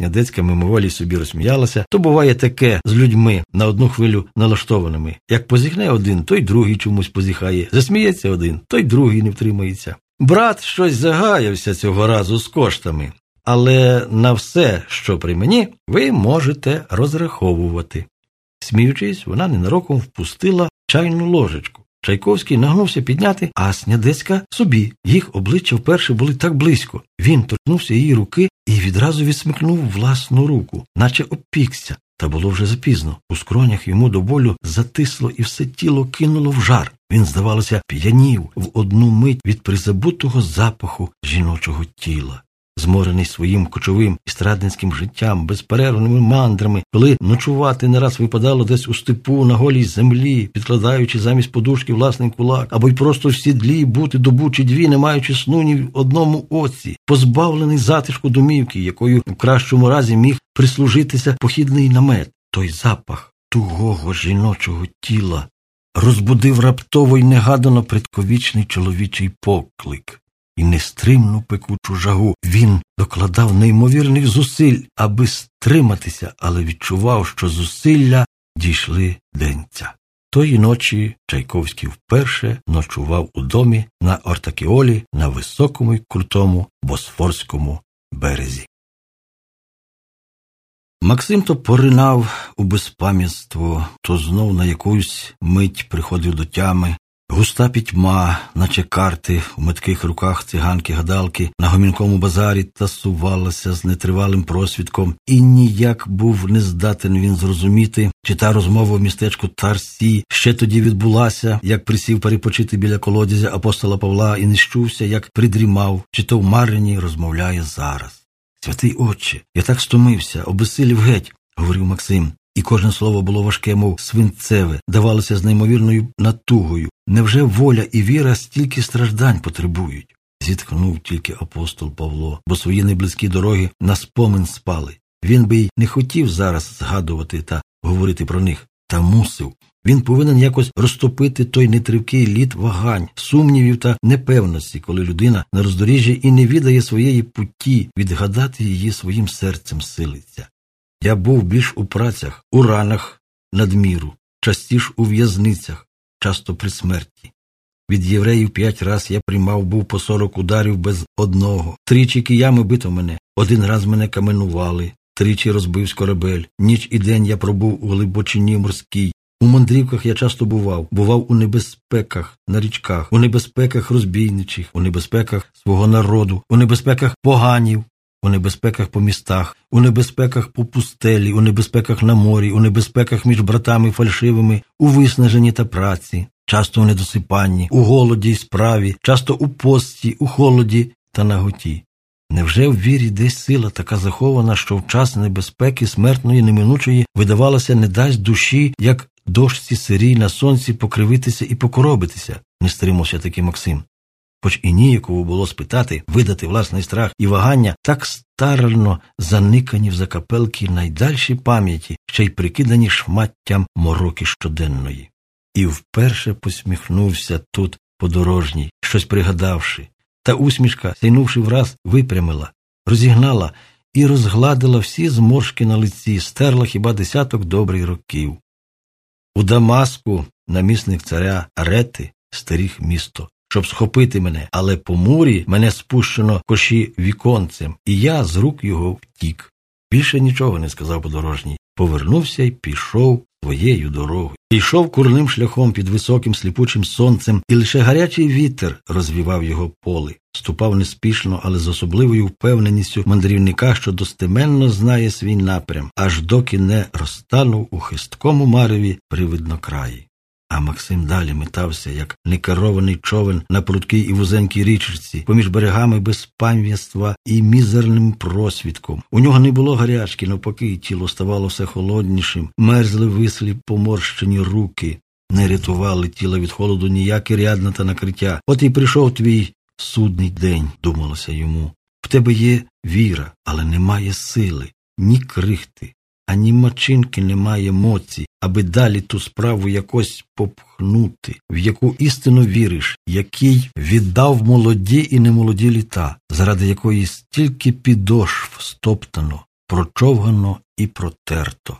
снядецька мимоволі собі розсміялася, то буває таке з людьми на одну хвилю налаштованими. Як позіхне один, той другий чомусь позіхає. Засміється один, той другий не втримається. Брат щось загаявся цього разу з коштами, але на все, що при мені, ви можете розраховувати. Сміючись, вона ненароком впустила чайну ложечку. Чайковський нагнувся підняти, а снядецька собі. Їх обличчя вперше були так близько. Він торкнувся її руки і відразу відсмикнув власну руку, наче опікся. Та було вже запізно. У скронях йому до болю затисло і все тіло кинуло в жар. Він, здавалося, п'янів в одну мить від призабутого запаху жіночого тіла зморений своїм кочовим і страдницьким життям, безперервними мандрами, коли ночувати не раз випадало десь у степу на голій землі, підкладаючи замість подушки власний кулак, або й просто в сідлі бути добу чи дві, не маючи сну ні в одному оці, позбавлений затишку домівки, якою в кращому разі міг прислужитися похідний намет, той запах тугого жіночого тіла. Розбудив раптово й негадано предковічний чоловічий поклик і нестримну пекучу жагу. Він докладав неймовірних зусиль, аби стриматися, але відчував, що зусилля дійшли денця. Тої ночі Чайковський вперше ночував у домі на Ортакіолі на високому й крутому босфорському березі. Максим то поринав у безпам'ятство, то знов на якусь мить приходив до тями, Густа пітьма, наче карти у метких руках циганки гадалки, на гомінкому базарі тасувалася з нетривалим просвідком, і ніяк був не здатен він зрозуміти, чи та розмова в містечку Тарсі ще тоді відбулася, як присів перепочити біля колодязя апостола Павла і не як придрімав, чи то в Марині розмовляє зараз. Святий Отче, я так стомився, обесилів геть, говорив Максим і кожне слово було важке, мов свинцеве, давалося з неймовірною натугою. Невже воля і віра стільки страждань потребують? Зітхнув тільки апостол Павло, бо свої неблизькі дороги на спомин спали. Він би й не хотів зараз згадувати та говорити про них, та мусив. Він повинен якось розтопити той нетривкий лід вагань, сумнівів та непевності, коли людина на роздоріжжі і не віддає своєї путі, відгадати її своїм серцем силиться. Я був більш у працях, у ранах надміру, частіш у в'язницях, часто при смерті. Від євреїв п'ять раз я приймав був по сорок ударів без одного. Тричі киями бито мене, один раз мене каменували, тричі розбивсь корабель. Ніч і день я пробув у глибочині морській. У мандрівках я часто бував, бував у небезпеках на річках, у небезпеках розбійничих, у небезпеках свого народу, у небезпеках поганів, у небезпеках по містах, у небезпеках по пустелі, у небезпеках на морі, у небезпеках між братами фальшивими, у виснаженні та праці, часто у недосипанні, у голоді й справі, часто у пості, у холоді та наготі. Невже в вірі десь сила така захована, що в час небезпеки смертної неминучої видавалося не дасть душі, як дошці сирій на сонці покривитися і покоробитися, не стримався таки Максим хоч і ніяково було спитати, видати власний страх і вагання, так старально заникані в закапелки найдальші пам'яті, ще й прикидані шматтям мороки щоденної. І вперше посміхнувся тут подорожній, щось пригадавши, та усмішка, сяйнувши враз, випрямила, розігнала і розгладила всі зморшки на лиці, стерла хіба десяток добрих років. У Дамаску намісник царя Арети старіх місто щоб схопити мене, але по мурі мене спущено коші віконцем, і я з рук його втік. Більше нічого не сказав подорожній. Повернувся і пішов своєю дорогою. Пішов курним шляхом під високим сліпучим сонцем, і лише гарячий вітер розвівав його поли. Ступав неспішно, але з особливою впевненістю мандрівника, що достеменно знає свій напрям, аж доки не розтанув у хисткому мареві при виднокраї. А Максим далі метався, як некерований човен на прудкій і вузенькій річці, поміж берегами безпам'ятства і мізерним просвідком. У нього не було гарячки, навпаки, тіло ставало все холоднішим, мерзли вислі поморщені руки, не рятували тіла від холоду ніяке рядна та накриття. От і прийшов твій судний день, думалося йому. В тебе є віра, але немає сили, ні крихти, ані мачинки немає моці, аби далі ту справу якось попхнути, в яку істину віриш, який віддав молоді і немолоді літа, заради якої стільки підошв стоптано, прочовгано і протерто.